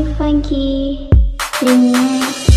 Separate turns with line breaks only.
funky, funky. Good night.